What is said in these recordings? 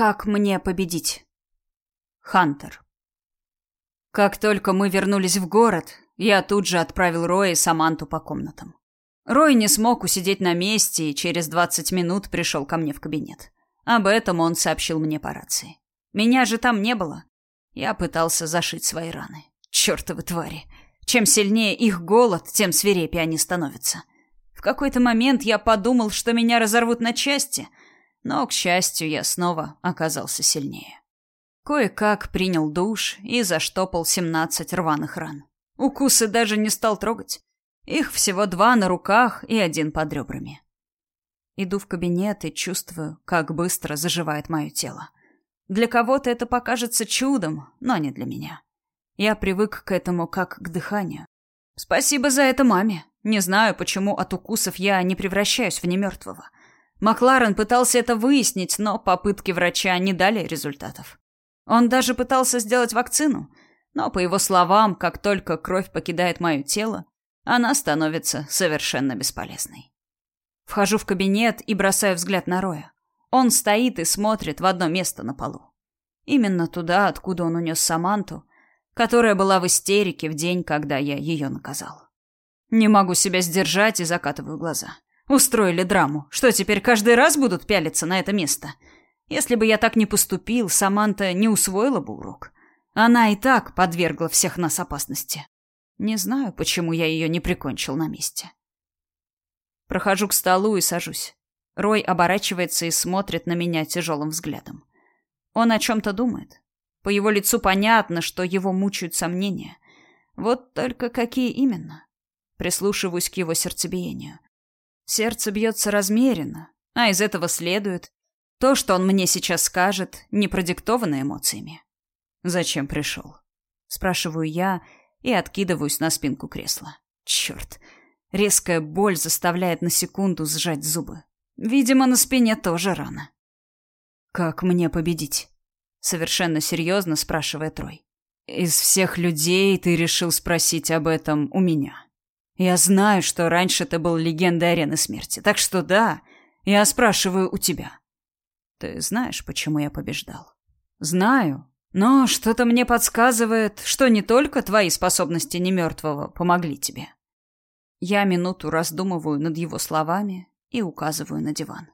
Как мне победить? Хантер. Как только мы вернулись в город, я тут же отправил Роя и Саманту по комнатам. Рой не смог усидеть на месте и через 20 минут пришел ко мне в кабинет. Об этом он сообщил мне по рации. Меня же там не было. Я пытался зашить свои раны. Чёртовы твари. Чем сильнее их голод, тем свирепее они становятся. В какой-то момент я подумал, что меня разорвут на части, но, к счастью, я снова оказался сильнее. Кое-как принял душ и заштопал 17 рваных ран. Укусы даже не стал трогать. Их всего два на руках и один под ребрами. Иду в кабинет и чувствую, как быстро заживает мое тело. Для кого-то это покажется чудом, но не для меня. Я привык к этому как к дыханию. Спасибо за это маме. Не знаю, почему от укусов я не превращаюсь в немертвого. Макларен пытался это выяснить, но попытки врача не дали результатов. Он даже пытался сделать вакцину, но, по его словам, как только кровь покидает мое тело, она становится совершенно бесполезной. Вхожу в кабинет и бросаю взгляд на Роя. Он стоит и смотрит в одно место на полу. Именно туда, откуда он унес Саманту, которая была в истерике в день, когда я ее наказал. Не могу себя сдержать и закатываю глаза. Устроили драму. Что, теперь каждый раз будут пялиться на это место? Если бы я так не поступил, Саманта не усвоила бы урок. Она и так подвергла всех нас опасности. Не знаю, почему я ее не прикончил на месте. Прохожу к столу и сажусь. Рой оборачивается и смотрит на меня тяжелым взглядом. Он о чем-то думает. По его лицу понятно, что его мучают сомнения. Вот только какие именно? Прислушиваюсь к его сердцебиению. Сердце бьется размеренно, а из этого следует то, что он мне сейчас скажет, не продиктовано эмоциями. «Зачем пришел?» Спрашиваю я и откидываюсь на спинку кресла. Черт, резкая боль заставляет на секунду сжать зубы. Видимо, на спине тоже рано. «Как мне победить?» Совершенно серьезно спрашивает Рой. «Из всех людей ты решил спросить об этом у меня». Я знаю, что раньше ты был легендой арены смерти, так что да, я спрашиваю у тебя. Ты знаешь, почему я побеждал? Знаю, но что-то мне подсказывает, что не только твои способности немертвого помогли тебе. Я минуту раздумываю над его словами и указываю на диван.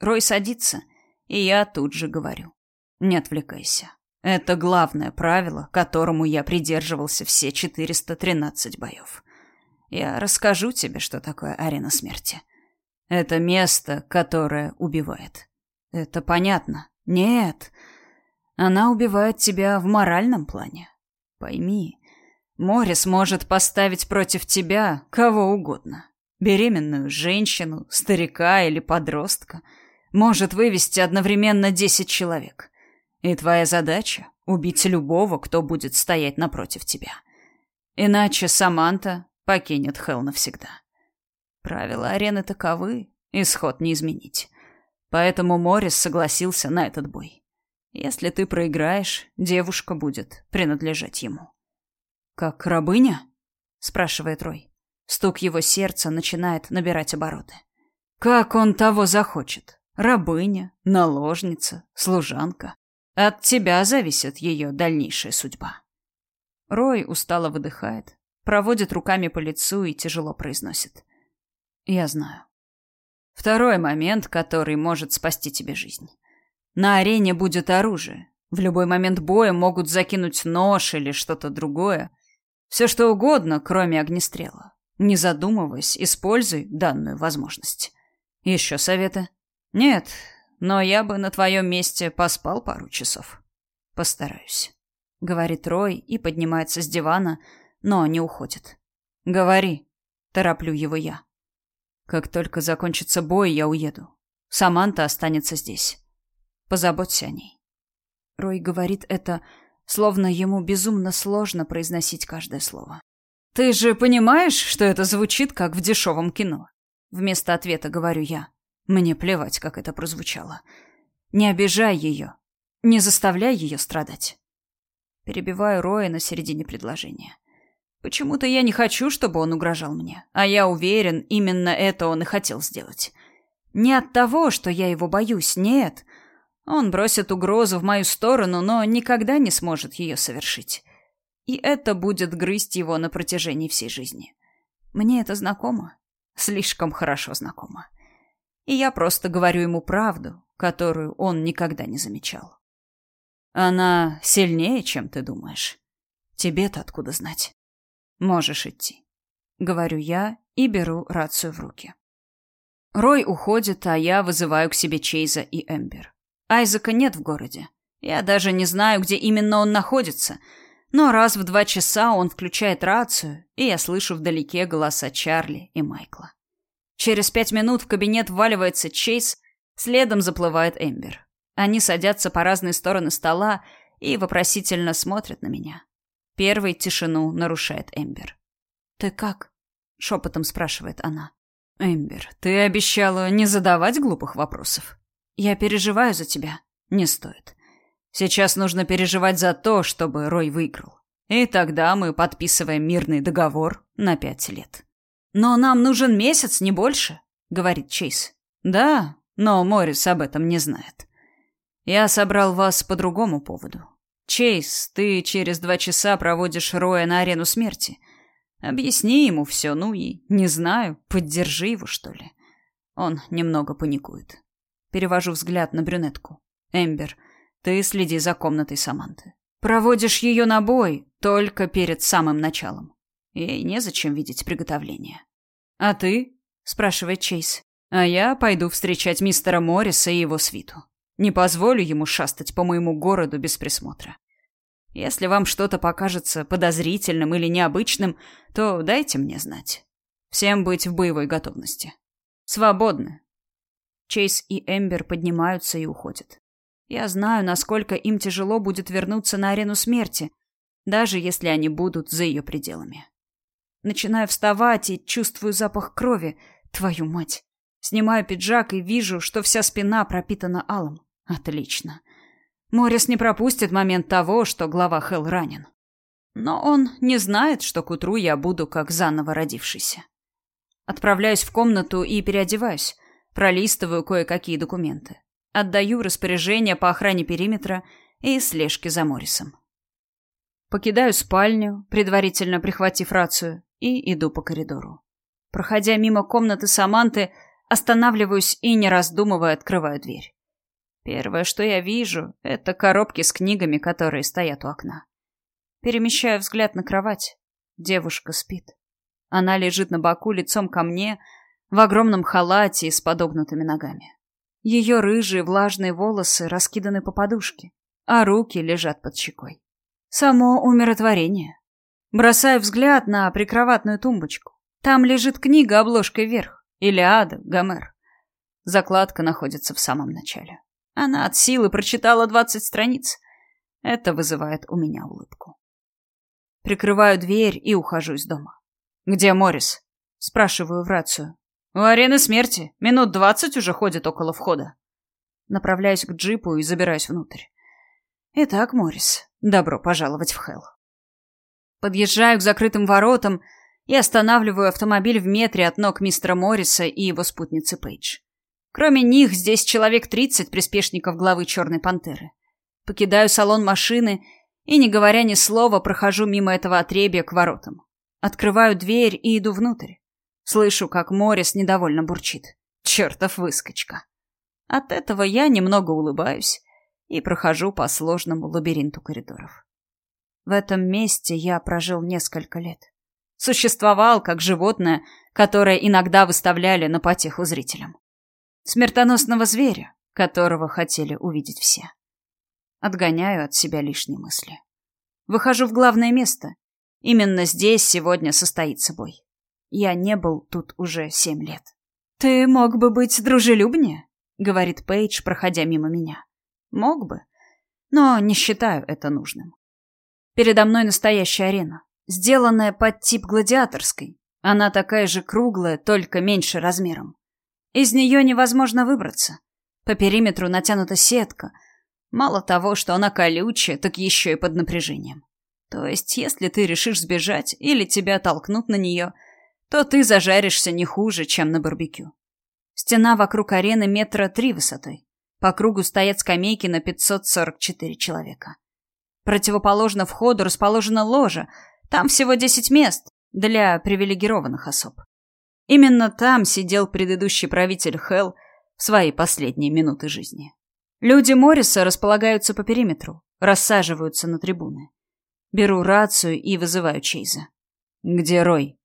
Рой садится, и я тут же говорю. Не отвлекайся. Это главное правило, которому я придерживался все 413 боев. Я расскажу тебе, что такое арена смерти. Это место, которое убивает. Это понятно? Нет. Она убивает тебя в моральном плане. Пойми, море сможет поставить против тебя кого угодно. Беременную женщину, старика или подростка. Может вывести одновременно десять человек. И твоя задача — убить любого, кто будет стоять напротив тебя. Иначе Саманта покинет Хелл навсегда. Правила арены таковы, исход не изменить. Поэтому Морис согласился на этот бой. Если ты проиграешь, девушка будет принадлежать ему. «Как рабыня?» — спрашивает Рой. Стук его сердца начинает набирать обороты. «Как он того захочет? Рабыня, наложница, служанка. От тебя зависит ее дальнейшая судьба». Рой устало выдыхает, проводит руками по лицу и тяжело произносит. «Я знаю. Второй момент, который может спасти тебе жизнь. На арене будет оружие. В любой момент боя могут закинуть нож или что-то другое. Все что угодно, кроме огнестрела. Не задумываясь, используй данную возможность. Еще советы? Нет, но я бы на твоем месте поспал пару часов. Постараюсь. Говорит Рой и поднимается с дивана, но не уходит. «Говори», — тороплю его я. «Как только закончится бой, я уеду. Саманта останется здесь. Позаботься о ней». Рой говорит это, словно ему безумно сложно произносить каждое слово. «Ты же понимаешь, что это звучит, как в дешевом кино?» Вместо ответа говорю я. Мне плевать, как это прозвучало. Не обижай ее. Не заставляй ее страдать. Перебиваю Роя на середине предложения. Почему-то я не хочу, чтобы он угрожал мне. А я уверен, именно это он и хотел сделать. Не от того, что я его боюсь, нет. Он бросит угрозу в мою сторону, но никогда не сможет ее совершить. И это будет грызть его на протяжении всей жизни. Мне это знакомо. Слишком хорошо знакомо. И я просто говорю ему правду, которую он никогда не замечал. Она сильнее, чем ты думаешь. Тебе-то откуда знать? Можешь идти. Говорю я и беру рацию в руки. Рой уходит, а я вызываю к себе Чейза и Эмбер. Айзека нет в городе. Я даже не знаю, где именно он находится, но раз в два часа он включает рацию, и я слышу вдалеке голоса Чарли и Майкла. Через пять минут в кабинет вваливается Чейз, следом заплывает Эмбер. Они садятся по разные стороны стола и вопросительно смотрят на меня. Первый тишину нарушает Эмбер. «Ты как?» — шепотом спрашивает она. «Эмбер, ты обещала не задавать глупых вопросов. Я переживаю за тебя. Не стоит. Сейчас нужно переживать за то, чтобы Рой выиграл. И тогда мы подписываем мирный договор на пять лет. Но нам нужен месяц, не больше, говорит Чейз. Да, но Морис об этом не знает. Я собрал вас по другому поводу. Чейз, ты через два часа проводишь Роя на арену смерти. Объясни ему все, ну и, не знаю, поддержи его, что ли. Он немного паникует. Перевожу взгляд на брюнетку. Эмбер, ты следи за комнатой Саманты. Проводишь ее на бой только перед самым началом. Ей незачем видеть приготовление. А ты? спрашивает Чейз. А я пойду встречать мистера Морриса и его свиту. Не позволю ему шастать по моему городу без присмотра. Если вам что-то покажется подозрительным или необычным, то дайте мне знать. Всем быть в боевой готовности. Свободны. Чейз и Эмбер поднимаются и уходят. Я знаю, насколько им тяжело будет вернуться на арену смерти, даже если они будут за ее пределами. Начинаю вставать и чувствую запах крови. Твою мать. Снимаю пиджак и вижу, что вся спина пропитана алым. Отлично. Морис не пропустит момент того, что глава Хелл ранен. Но он не знает, что к утру я буду как заново родившийся. Отправляюсь в комнату и переодеваюсь. Пролистываю кое-какие документы. Отдаю распоряжение по охране периметра и слежке за Моррисом. Покидаю спальню, предварительно прихватив рацию, и иду по коридору. Проходя мимо комнаты Саманты, останавливаюсь и, не раздумывая, открываю дверь. Первое, что я вижу, это коробки с книгами, которые стоят у окна. Перемещаю взгляд на кровать. Девушка спит. Она лежит на боку лицом ко мне, в огромном халате и с подогнутыми ногами. Ее рыжие влажные волосы раскиданы по подушке, а руки лежат под щекой. Само умиротворение. Бросаю взгляд на прикроватную тумбочку. Там лежит книга обложкой вверх. Илиада, Гомер. Закладка находится в самом начале. Она от силы прочитала двадцать страниц. Это вызывает у меня улыбку. Прикрываю дверь и ухожу из дома. «Где Морис? Спрашиваю в рацию. У арены смерти. Минут двадцать уже ходит около входа. Направляюсь к джипу и забираюсь внутрь. Итак, Морис, добро пожаловать в Хелл. Подъезжаю к закрытым воротам и останавливаю автомобиль в метре от ног мистера Морриса и его спутницы Пейдж. Кроме них, здесь человек тридцать приспешников главы Черной Пантеры. Покидаю салон машины и, не говоря ни слова, прохожу мимо этого отребья к воротам. Открываю дверь и иду внутрь. Слышу, как Морис недовольно бурчит. Чертов выскочка. От этого я немного улыбаюсь и прохожу по сложному лабиринту коридоров. В этом месте я прожил несколько лет. Существовал как животное, которое иногда выставляли на потеху зрителям. Смертоносного зверя, которого хотели увидеть все. Отгоняю от себя лишние мысли. Выхожу в главное место. Именно здесь сегодня состоится бой. Я не был тут уже семь лет. «Ты мог бы быть дружелюбнее?» — говорит Пейдж, проходя мимо меня. «Мог бы, но не считаю это нужным. Передо мной настоящая арена, сделанная под тип гладиаторской. Она такая же круглая, только меньше размером. Из нее невозможно выбраться. По периметру натянута сетка. Мало того, что она колючая, так еще и под напряжением. То есть, если ты решишь сбежать или тебя толкнут на нее — то ты зажаришься не хуже, чем на барбекю. Стена вокруг арены метра три высотой. По кругу стоят скамейки на 544 человека. Противоположно входу расположена ложа. Там всего 10 мест для привилегированных особ. Именно там сидел предыдущий правитель Хелл в свои последние минуты жизни. Люди Морриса располагаются по периметру, рассаживаются на трибуны. Беру рацию и вызываю Чейза. «Где Рой?»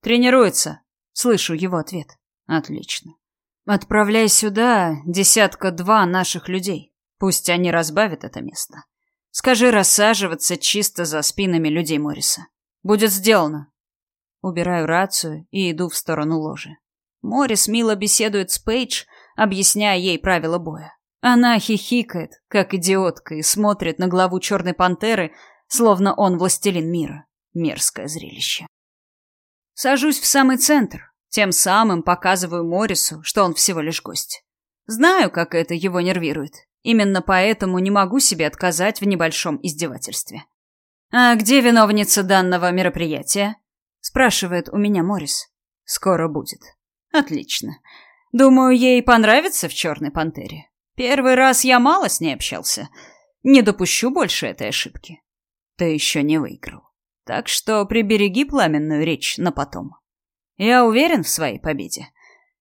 «Тренируется». Слышу его ответ. «Отлично. Отправляй сюда десятка-два наших людей. Пусть они разбавят это место. Скажи рассаживаться чисто за спинами людей Морриса. Будет сделано. Убираю рацию и иду в сторону ложи. Моррис мило беседует с Пейдж, объясняя ей правила боя. Она хихикает, как идиотка, и смотрит на главу Черной Пантеры, словно он властелин мира. Мерзкое зрелище. Сажусь в самый центр, тем самым показываю Моррису, что он всего лишь гость. Знаю, как это его нервирует. Именно поэтому не могу себе отказать в небольшом издевательстве. «А где виновница данного мероприятия?» Спрашивает у меня Морис. Скоро будет. Отлично. Думаю, ей понравится в Черной Пантере. Первый раз я мало с ней общался. Не допущу больше этой ошибки. Ты еще не выиграл. Так что прибереги пламенную речь на потом. Я уверен в своей победе.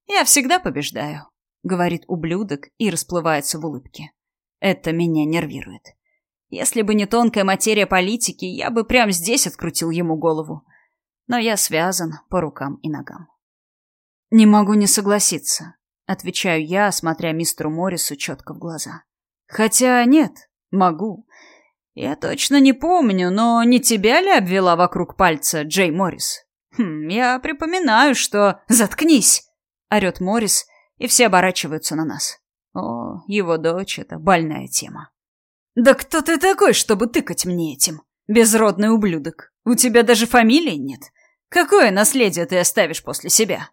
Я всегда побеждаю, говорит ублюдок и расплывается в улыбке. Это меня нервирует. Если бы не тонкая материя политики, я бы прямо здесь открутил ему голову но я связан по рукам и ногам. «Не могу не согласиться», — отвечаю я, смотря мистеру Моррису четко в глаза. «Хотя нет, могу. Я точно не помню, но не тебя ли обвела вокруг пальца Джей Моррис? Хм, я припоминаю, что... Заткнись!» — орет Моррис, и все оборачиваются на нас. О, его дочь — это больная тема. «Да кто ты такой, чтобы тыкать мне этим? Безродный ублюдок. У тебя даже фамилии нет. Какое наследие ты оставишь после себя?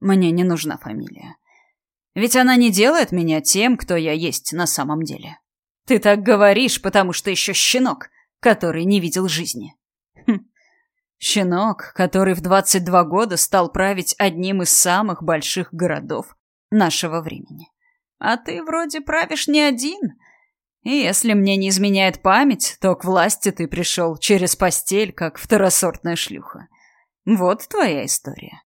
Мне не нужна фамилия. Ведь она не делает меня тем, кто я есть на самом деле. Ты так говоришь, потому что еще щенок, который не видел жизни. Хм. Щенок, который в 22 года стал править одним из самых больших городов нашего времени. А ты вроде правишь не один. И если мне не изменяет память, то к власти ты пришел через постель, как второсортная шлюха. Вот твоя история.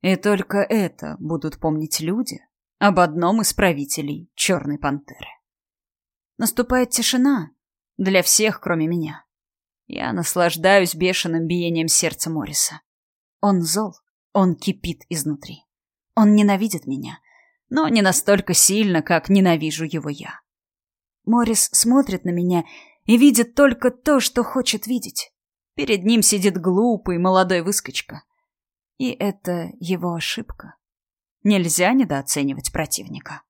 И только это будут помнить люди об одном из правителей Черной Пантеры. Наступает тишина для всех, кроме меня. Я наслаждаюсь бешеным биением сердца Морриса. Он зол, он кипит изнутри. Он ненавидит меня, но не настолько сильно, как ненавижу его я. Моррис смотрит на меня и видит только то, что хочет видеть. Перед ним сидит глупый молодой выскочка. И это его ошибка. Нельзя недооценивать противника.